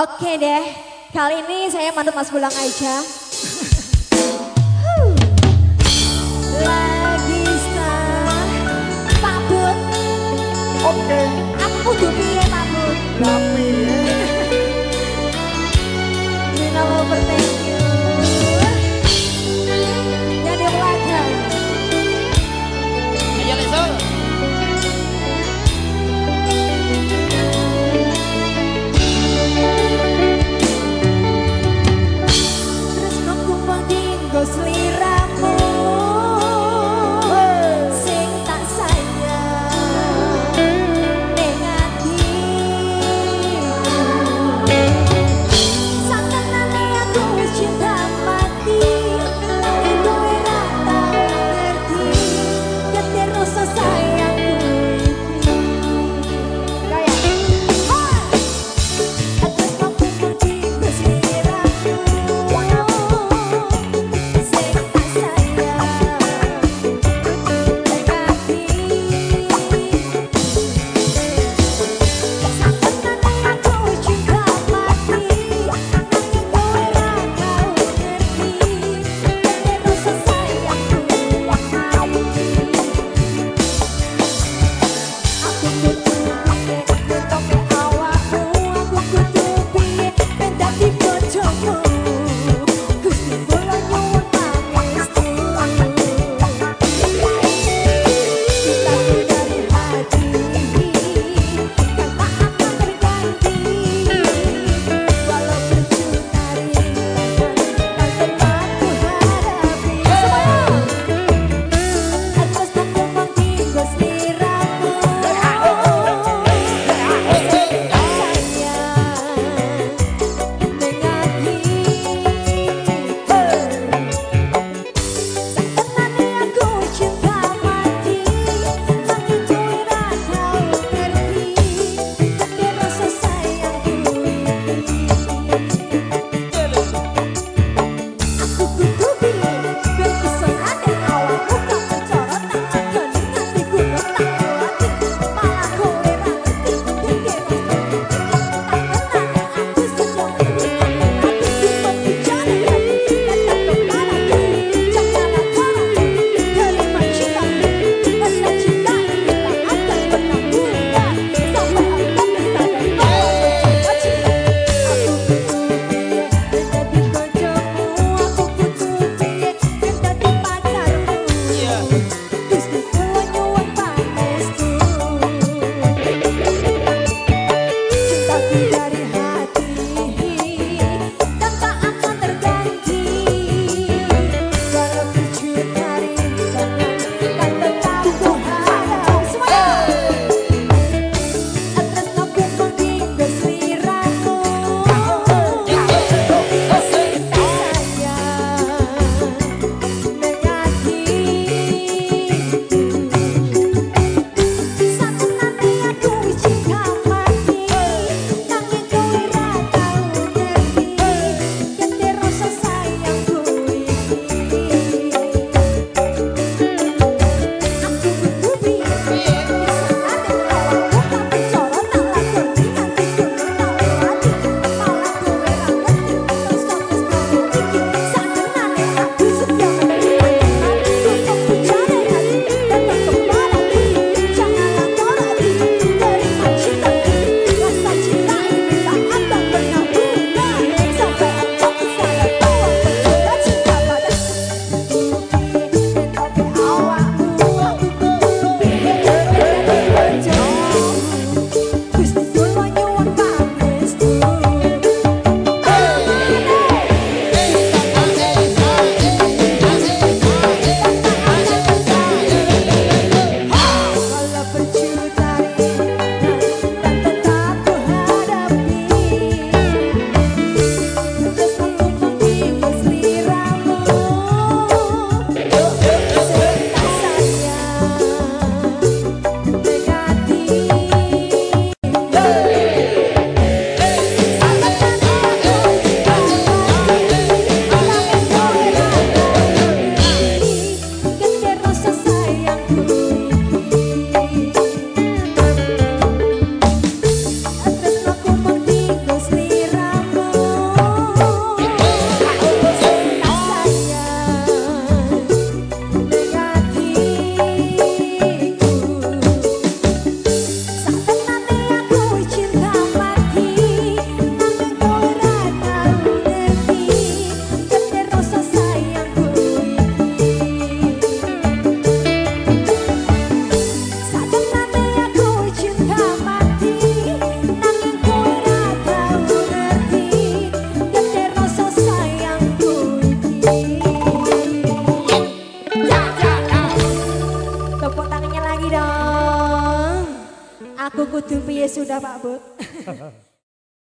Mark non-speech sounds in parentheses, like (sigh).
Oke deh, kali ini saya manut Mas Bulang aja. Sudah Pak Bud. (laughs)